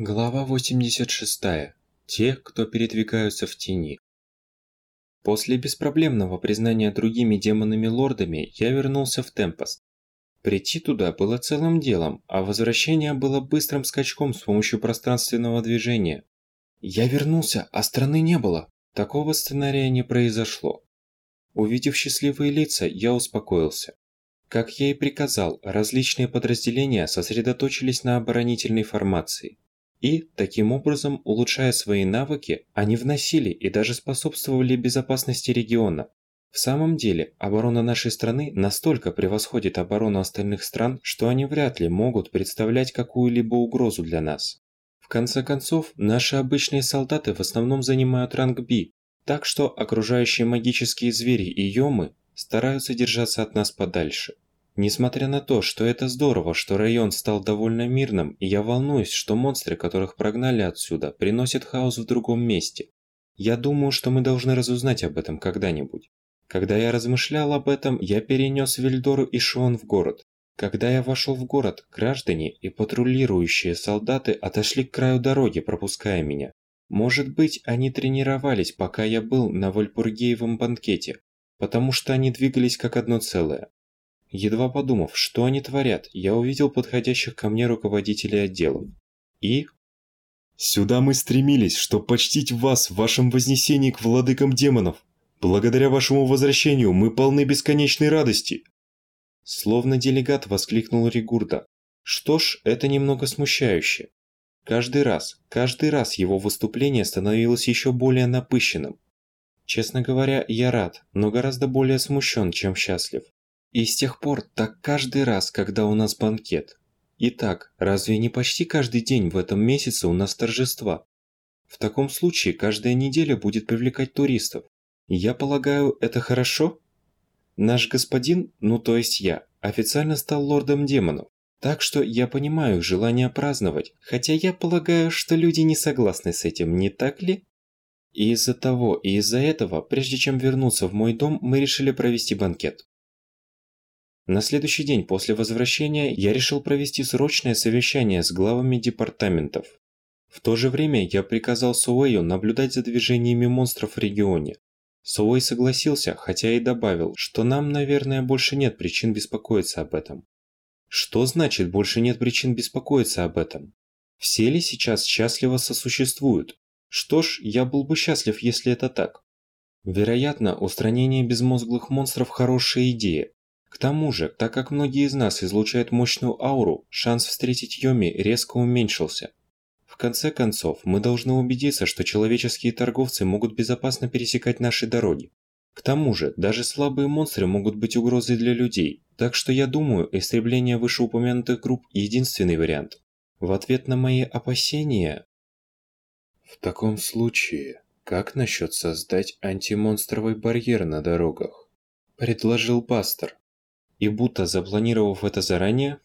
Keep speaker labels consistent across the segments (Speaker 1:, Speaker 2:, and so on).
Speaker 1: Глава 86. Те, кто передвигаются в тени. После беспроблемного признания другими демонами-лордами, я вернулся в Темпост. Прийти туда было целым делом, а возвращение было быстрым скачком с помощью пространственного движения. Я вернулся, а страны не было. Такого сценария не произошло. Увидев счастливые лица, я успокоился. Как я и приказал, различные подразделения сосредоточились на оборонительной формации. И, таким образом, улучшая свои навыки, они вносили и даже способствовали безопасности региона. В самом деле, оборона нашей страны настолько превосходит оборону остальных стран, что они вряд ли могут представлять какую-либо угрозу для нас. В конце концов, наши обычные солдаты в основном занимают ранг B, так что окружающие магические звери и йомы стараются держаться от нас подальше. Несмотря на то, что это здорово, что район стал довольно мирным, я волнуюсь, что монстры, которых прогнали отсюда, приносят хаос в другом месте. Я думаю, что мы должны разузнать об этом когда-нибудь. Когда я размышлял об этом, я перенес Вильдору и Шон в город. Когда я вошел в город, граждане и патрулирующие солдаты отошли к краю дороги, пропуская меня. Может быть, они тренировались, пока я был на Вальпургеевом банкете, потому что они двигались как одно целое. Едва подумав, что они творят, я увидел подходящих ко мне руководителей отделов. И...
Speaker 2: «Сюда мы стремились, чтобы почтить вас в вашем вознесении к владыкам демонов. Благодаря вашему возвращению мы полны бесконечной радости!»
Speaker 1: Словно делегат воскликнул Ригурда. Что ж, это немного смущающе. Каждый раз, каждый раз его выступление становилось еще более напыщенным. Честно говоря, я рад, но гораздо более смущен, чем счастлив. И с тех пор так каждый раз, когда у нас банкет. Итак, разве не почти каждый день в этом месяце у нас торжества? В таком случае каждая неделя будет привлекать туристов. Я полагаю, это хорошо? Наш господин, ну то есть я, официально стал лордом демонов. Так что я понимаю желание праздновать, хотя я полагаю, что люди не согласны с этим, не так ли? И из-за того, и из-за этого, прежде чем вернуться в мой дом, мы решили провести банкет. На следующий день после возвращения я решил провести срочное совещание с главами департаментов. В то же время я приказал Суэю наблюдать за движениями монстров в регионе. Суэй согласился, хотя и добавил, что нам, наверное, больше нет причин беспокоиться об этом. Что значит больше нет причин беспокоиться об этом? Все ли сейчас счастливо сосуществуют? Что ж, я был бы счастлив, если это так. Вероятно, устранение безмозглых монстров хорошая идея, к тому же, так как многие из нас излучают мощную ауру, шанс встретить Йоми резко уменьшился. В конце концов, мы должны убедиться, что человеческие торговцы могут безопасно пересекать наши дороги. К тому же, даже слабые монстры могут быть угрозой для людей, так что я думаю, истребление вышеупомянутых групп – единственный вариант. В ответ на мои опасения... В таком случае, как насчет создать антимонстровый барьер на дорогах? Предложил пастор и будто запланировав это заранее...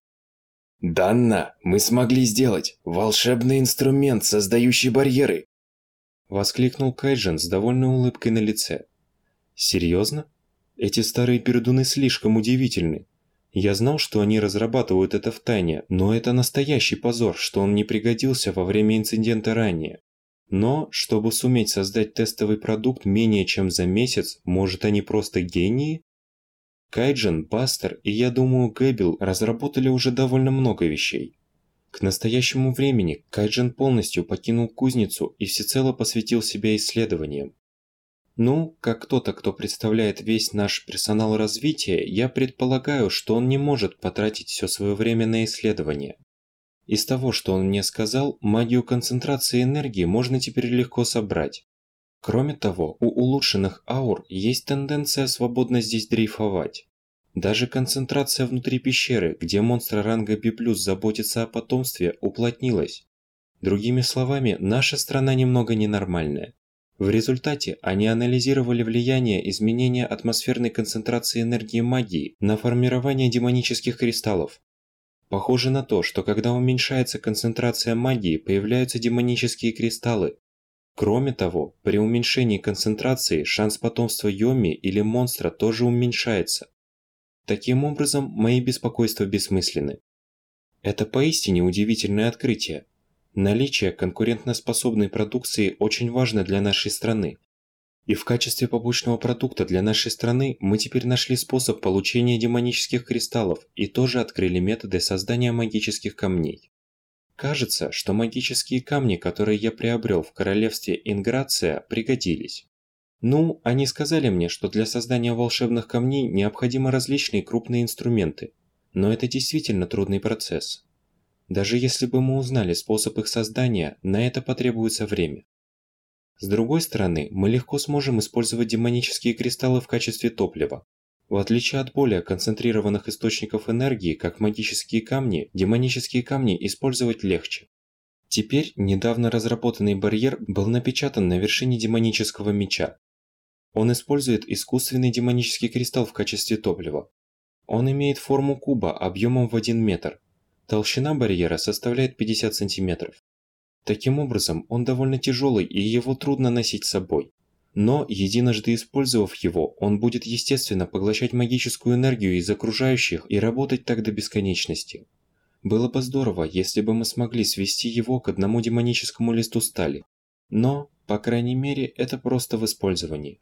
Speaker 3: «Данна, мы смогли сделать! Волшебный инструмент, создающий барьеры!»
Speaker 1: Воскликнул Кайджин с довольной улыбкой на лице. «Серьезно? Эти старые пердуны слишком удивительны. Я знал, что они разрабатывают это в тайне, но это настоящий позор, что он не пригодился во время инцидента ранее. Но, чтобы суметь создать тестовый продукт менее чем за месяц, может они просто гении? Кайджин, Бастер и, я думаю, Гэббел разработали уже довольно много вещей. К настоящему времени Кайджин полностью покинул кузницу и всецело посвятил себя исследованиям. Ну, как кто-то, кто представляет весь наш персонал развития, я предполагаю, что он не может потратить все свое время на исследования. Из того, что он мне сказал, магию концентрации энергии можно теперь легко собрать. Кроме того, у улучшенных аур есть тенденция свободно здесь дрейфовать. Даже концентрация внутри пещеры, где монстры ранга B+, заботятся о потомстве, уплотнилась. Другими словами, наша страна немного ненормальная. В результате они анализировали влияние изменения атмосферной концентрации энергии магии на формирование демонических кристаллов. Похоже на то, что когда уменьшается концентрация магии, появляются демонические кристаллы, Кроме того, при уменьшении концентрации шанс потомства Йоми или монстра тоже уменьшается. Таким образом, мои беспокойства бессмысленны. Это поистине удивительное открытие. Наличие конкурентоспособной продукции очень важно для нашей страны. И в качестве побочного продукта для нашей страны мы теперь нашли способ получения демонических кристаллов и тоже открыли методы создания магических камней. Кажется, что магические камни, которые я приобрел в королевстве Инграция, пригодились. Ну, они сказали мне, что для создания волшебных камней необходимы различные крупные инструменты, но это действительно трудный процесс. Даже если бы мы узнали способ их создания, на это потребуется время. С другой стороны, мы легко сможем использовать демонические кристаллы в качестве топлива. В отличие от более концентрированных источников энергии, как магические камни, демонические камни использовать легче. Теперь недавно разработанный барьер был напечатан на вершине демонического меча. Он использует искусственный демонический кристалл в качестве топлива. Он имеет форму куба объемом в 1 метр, Толщина барьера составляет 50 сантиметров. Таким образом, он довольно тяжелый и его трудно носить с собой. Но, единожды использовав его, он будет естественно поглощать магическую энергию из окружающих и работать так до бесконечности. Было бы здорово, если бы мы смогли свести его к одному демоническому листу стали. Но, по крайней мере, это просто в использовании.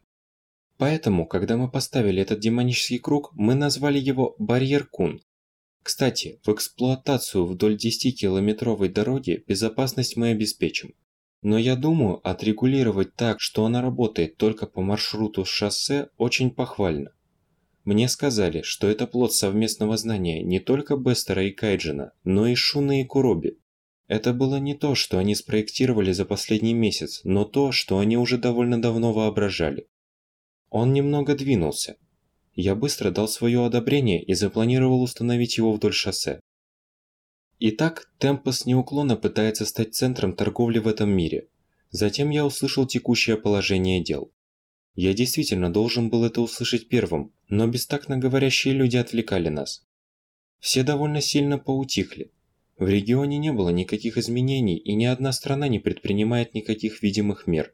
Speaker 1: Поэтому, когда мы поставили этот демонический круг, мы назвали его «Барьер Кун», кстати, в эксплуатацию вдоль 10-километровой дороги безопасность мы обеспечим. Но я думаю, отрегулировать так, что она работает только по маршруту шоссе, очень похвально. Мне сказали, что это плод совместного знания не только Бестера и Кайджина, но и Шуны и Куроби. Это было не то, что они спроектировали за последний месяц, но то, что они уже довольно давно воображали. Он немного двинулся, я быстро дал свое одобрение и запланировал установить его вдоль шоссе. Итак, Темпос неуклонно пытается стать центром торговли в этом мире. Затем я услышал текущее положение дел. Я действительно должен был это услышать первым, но бестактно говорящие люди отвлекали нас. Все довольно сильно поутихли. В регионе не было никаких изменений, и ни одна страна не предпринимает никаких видимых мер.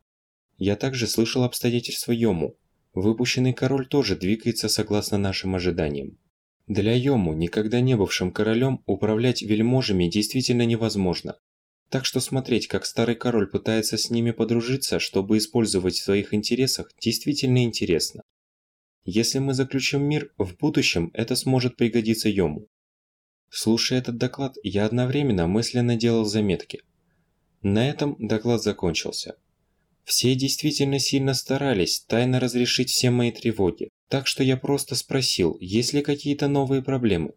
Speaker 1: Я также слышал обстоятельства Йому, Выпущенный король тоже двигается согласно нашим ожиданиям. Для Йому, никогда не бывшим королем, управлять вельможами действительно невозможно. Так что смотреть, как старый король пытается с ними подружиться, чтобы использовать в своих интересах, действительно интересно. Если мы заключим мир, в будущем это сможет пригодиться Йому. Слушая этот доклад, я одновременно мысленно делал заметки. На этом доклад закончился. Все действительно сильно старались тайно разрешить все мои тревоги, так что я просто спросил, есть ли какие-то новые проблемы.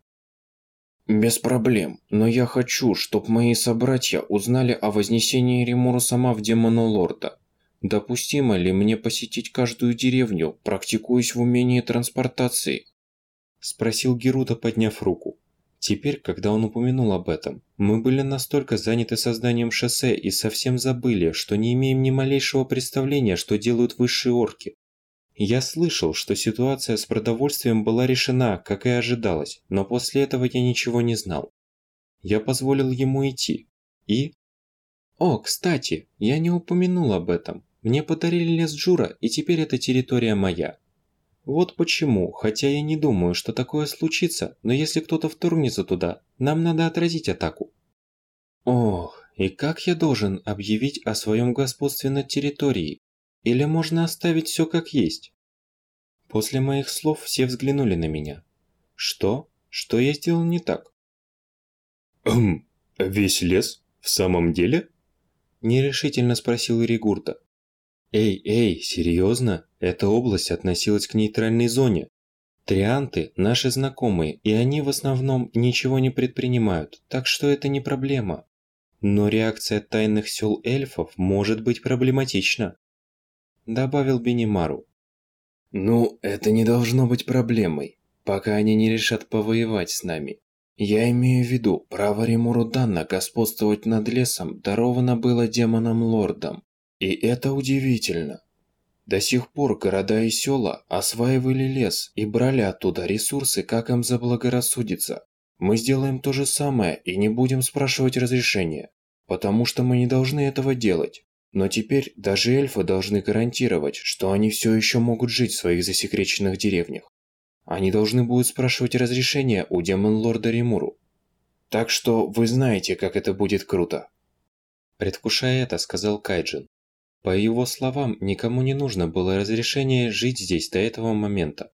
Speaker 3: Без проблем, но я хочу, чтобы мои собратья узнали о вознесении Римуру сама в демону лорда. Допустимо ли мне посетить каждую деревню, практикуясь в умении транспортации?
Speaker 1: Спросил Герута, подняв руку. Теперь, когда он упомянул об этом, мы были настолько заняты созданием шоссе и совсем забыли, что не имеем ни малейшего представления, что делают высшие орки. Я слышал, что ситуация с продовольствием была решена, как и ожидалось, но после этого я ничего не знал. Я позволил ему идти. И... О, кстати, я не упомянул об этом. Мне подарили лес Джура, и теперь эта территория моя. Вот почему, хотя я не думаю, что такое случится, но если кто-то вторгнется туда, нам надо отразить атаку. Ох, и как я должен объявить о своем господстве над территорией? Или можно оставить все как есть? После моих слов все взглянули на меня. Что? Что я сделал не так?
Speaker 2: Хм, весь лес? В самом деле?
Speaker 1: Нерешительно спросил Иригурта. Эй, эй, серьезно? Эта область относилась к нейтральной зоне. Трианты – наши знакомые, и они в основном ничего не предпринимают, так что это не проблема. Но реакция тайных сел эльфов может быть проблематична. Добавил Бенимару.
Speaker 3: Ну, это не должно быть проблемой, пока они не решат повоевать с нами. Я имею в виду, право Римуру Данна господствовать над лесом даровано было демонам-лордам. И это удивительно. До сих пор города и села осваивали лес и брали оттуда ресурсы, как им заблагорассудится. Мы сделаем то же самое и не будем спрашивать разрешения, потому что мы не должны этого делать. Но теперь даже эльфы должны гарантировать, что они все еще могут жить в своих засекреченных деревнях. Они должны будут спрашивать разрешения у демон-лорда Римуру. Так что вы знаете, как это будет круто.
Speaker 1: Предвкушая это, сказал Кайджин. По его словам, никому не нужно было разрешение жить здесь до этого момента.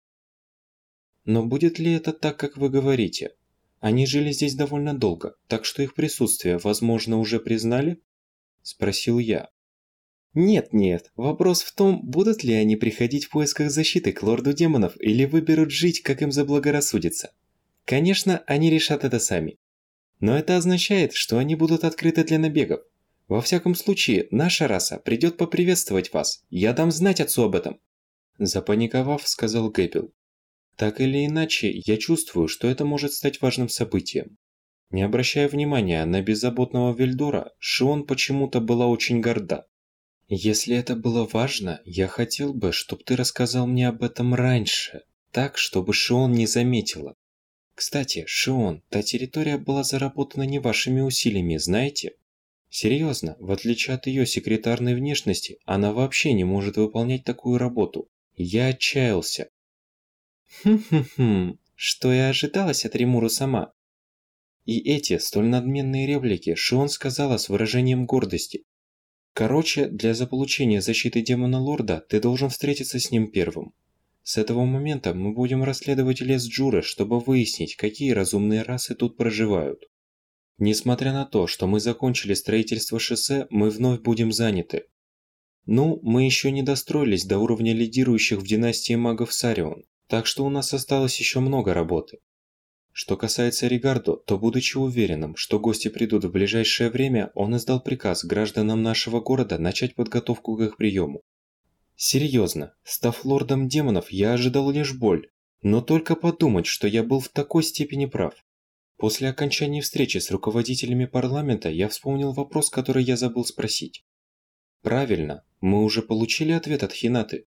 Speaker 1: Но будет ли это так, как вы говорите? Они жили здесь довольно долго, так что их присутствие, возможно, уже признали? Спросил я. Нет-нет, вопрос в том, будут ли они приходить в поисках защиты к лорду демонов или выберут жить, как им заблагорассудится. Конечно, они решат это сами. Но это означает, что они будут открыты для набегов. Во всяком случае, наша раса придет поприветствовать вас. Я дам знать отцу об этом. Запаниковав, сказал Гэббел. Так или иначе, я чувствую, что это может стать важным событием. Не обращая внимания на беззаботного Вельдора, Шион почему-то была очень горда. Если это было важно, я хотел бы, чтобы ты рассказал мне об этом раньше, так, чтобы Шион не заметила. Кстати, Шион, та территория была заработана не вашими усилиями, знаете? Серьезно, в отличие от ее секретарной внешности, она вообще не может выполнять такую работу. Я отчаялся. Хм-хм-хм, что и ожидалось от Римуру сама. И эти столь надменные реплики Шион сказала с выражением гордости, Короче, для заполучения защиты демона лорда ты должен встретиться с ним первым. С этого момента мы будем расследовать лес Джуры, чтобы выяснить, какие разумные расы тут проживают. Несмотря на то, что мы закончили строительство шоссе, мы вновь будем заняты. Ну, мы еще не достроились до уровня лидирующих в династии магов Сарион, так что у нас осталось еще много работы. Что касается Ригардо, то будучи уверенным, что гости придут в ближайшее время, он издал приказ гражданам нашего города начать подготовку к их приему. Серьезно, став лордом демонов, я ожидал лишь боль, но только подумать, что я был в такой степени прав. После окончания встречи с руководителями парламента я вспомнил вопрос, который я забыл спросить. Правильно, мы уже получили ответ от Хинаты.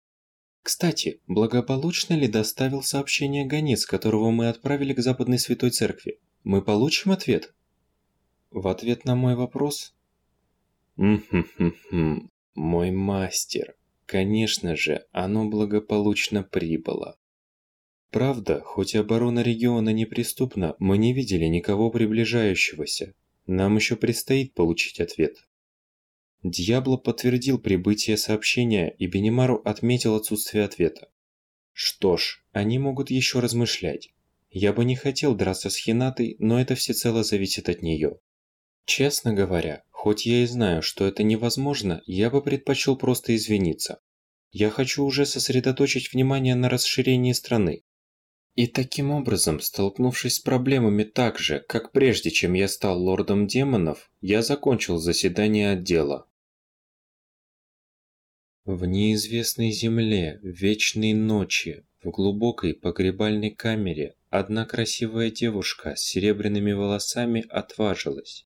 Speaker 1: Кстати, благополучно ли доставил сообщение гонец, которого мы отправили к Западной Святой Церкви? Мы получим ответ? В ответ на мой вопрос? Мхм-хм-хм, мой мастер. Конечно же, оно благополучно прибыло. Правда, хоть оборона региона неприступна, мы не видели никого приближающегося. Нам еще предстоит получить ответ. Дьябло подтвердил прибытие сообщения, и Бенимару отметил отсутствие ответа. Что ж, они могут еще размышлять. Я бы не хотел драться с Хинатой, но это всецело зависит от нее. Честно говоря, хоть я и знаю, что это невозможно, я бы предпочел просто извиниться. Я хочу уже сосредоточить внимание на расширении страны. И таким образом, столкнувшись с проблемами так же, как прежде, чем я стал лордом демонов, я закончил заседание отдела. В неизвестной земле, в вечной ночи, в глубокой погребальной камере одна красивая девушка с серебряными волосами отважилась.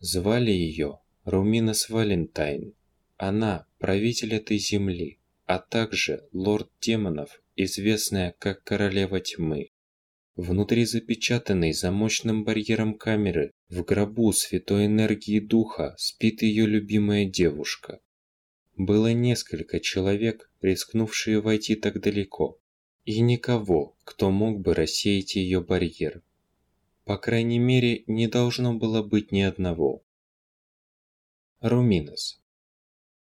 Speaker 1: Звали ее Руминас Валентайн. Она правитель этой земли, а также лорд демонов, известная как Королева Тьмы. Внутри запечатанной замочным барьером камеры, в гробу святой энергии духа, спит ее любимая девушка. Было несколько человек, рискнувшие войти так далеко, и никого, кто мог бы рассеять ее барьер. По крайней мере, не должно было быть ни одного. Руминос.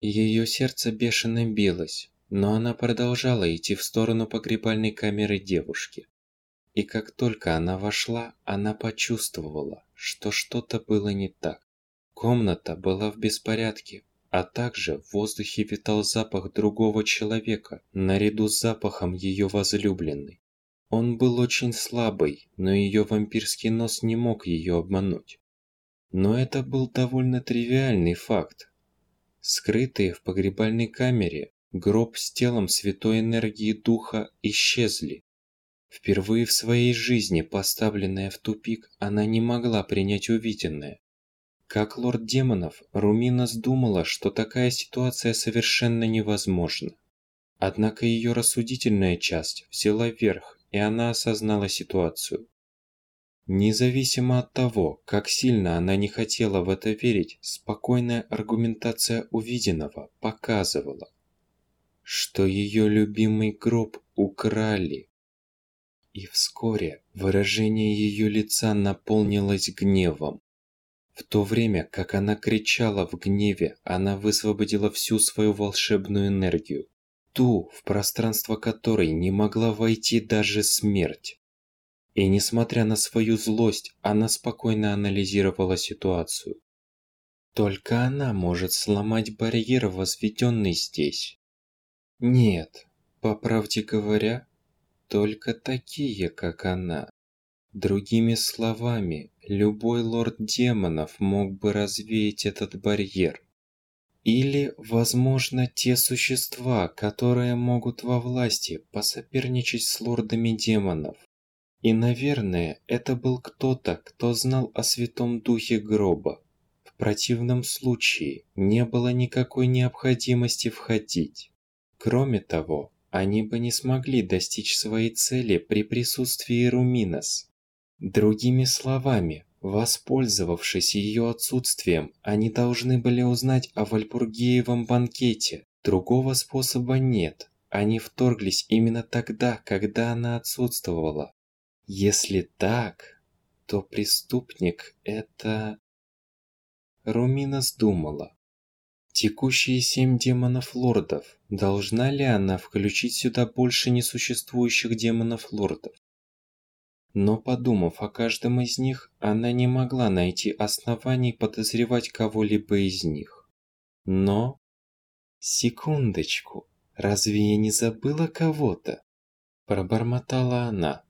Speaker 1: Ее сердце бешено билось, но она продолжала идти в сторону погребальной камеры девушки. И как только она вошла, она почувствовала, что что-то было не так. Комната была в беспорядке, а также в воздухе витал запах другого человека, наряду с запахом ее возлюбленной. Он был очень слабый, но ее вампирский нос не мог ее обмануть. Но это был довольно тривиальный факт. Скрытые в погребальной камере, гроб с телом святой энергии духа исчезли. Впервые в своей жизни, поставленная в тупик, она не могла принять увиденное. Как лорд демонов, Руминас думала, что такая ситуация совершенно невозможна. Однако ее рассудительная часть взяла верх, и она осознала ситуацию. Независимо от того, как сильно она не хотела в это верить, спокойная аргументация увиденного показывала, что ее любимый гроб украли. И вскоре выражение ее лица наполнилось гневом. В то время, как она кричала в гневе, она высвободила всю свою волшебную энергию, ту, в пространство которой не могла войти даже смерть. И несмотря на свою злость, она спокойно анализировала ситуацию. Только она может сломать барьер, возведенный здесь. Нет, по правде говоря, только такие, как она. Другими словами, любой лорд демонов мог бы развеять этот барьер. Или, возможно, те существа, которые могут во власти посоперничать с лордами демонов. И, наверное, это был кто-то, кто знал о Святом Духе Гроба. В противном случае не было никакой необходимости входить. Кроме того, они бы не смогли достичь своей цели при присутствии Руминос. Другими словами, воспользовавшись ее отсутствием, они должны были узнать о Вальпургиевом банкете. Другого способа нет. Они вторглись именно тогда, когда она отсутствовала. Если так, то преступник это... Румина думала. Текущие семь демонов-лордов. Должна ли она включить сюда больше несуществующих демонов-лордов? Но подумав о каждом из них, она не могла найти оснований подозревать кого-либо из них. Но... Секундочку, разве я не забыла кого-то? Пробормотала она.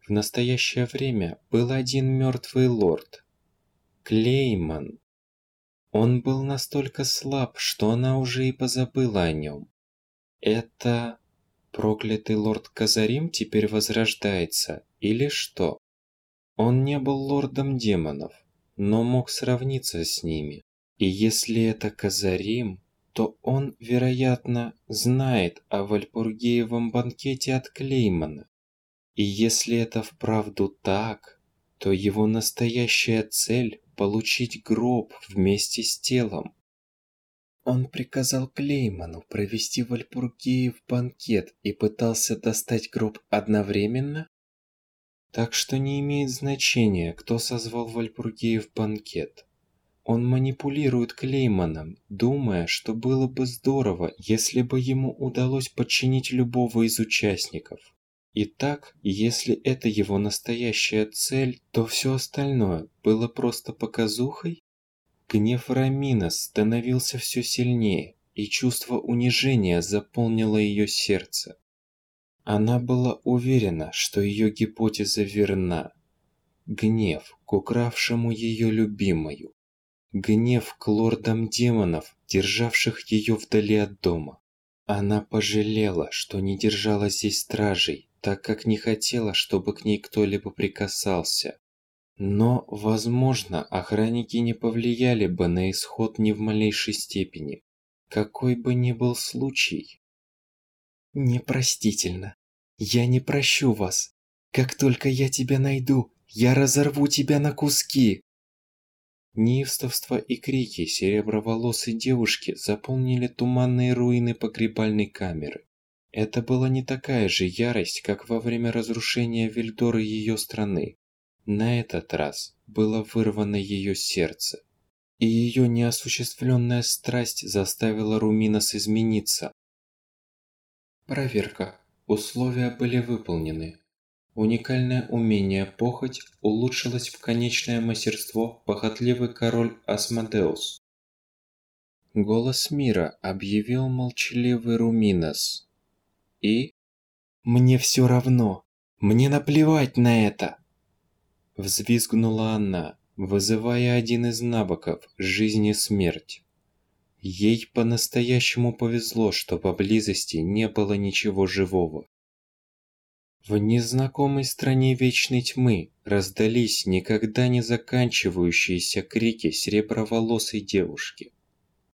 Speaker 1: В настоящее время был один мертвый лорд. Клейман. Он был настолько слаб, что она уже и позабыла о нем. Это... Проклятый лорд Казарим теперь возрождается, или что? Он не был лордом демонов, но мог сравниться с ними. И если это Казарим, то он, вероятно, знает о Вальпургеевом банкете от Клеймана. И если это вправду так, то его настоящая цель – получить гроб вместе с телом. Он приказал Клейману провести Вальпургиев банкет и пытался достать гроб одновременно? Так что не имеет значения, кто созвал Вальпургиев банкет. Он манипулирует Клейманом, думая, что было бы здорово, если бы ему удалось подчинить любого из участников. Итак, если это его настоящая цель, то все остальное было просто показухой? Гнев Рамина становился все сильнее, и чувство унижения заполнило ее сердце. Она была уверена, что ее гипотеза верна. Гнев к укравшему ее любимую. Гнев к лордам демонов, державших ее вдали от дома. Она пожалела, что не держала здесь стражей, так как не хотела, чтобы к ней кто-либо прикасался. Но, возможно, охранники не повлияли бы на исход ни в малейшей степени, какой бы ни был случай. Непростительно. Я не прощу вас. Как только я тебя найду, я разорву тебя на куски. Неистовство и крики сереброволосой девушки заполнили туманные руины погребальной камеры. Это была не такая же ярость, как во время разрушения Вильдоры ее страны. На этот раз было вырвано ее сердце. И ее неосуществленная страсть заставила Руминос измениться. Проверка. Условия были выполнены. Уникальное умение похоть улучшилось в конечное мастерство похотливый король Асмодеус. Голос мира объявил молчаливый Руминос. И? Мне все равно. Мне наплевать на это. Взвизгнула она, вызывая один из навыков «Жизнь и смерть». Ей по-настоящему повезло, что поблизости не было ничего живого. В незнакомой стране Вечной Тьмы раздались никогда не заканчивающиеся крики сереброволосой девушки.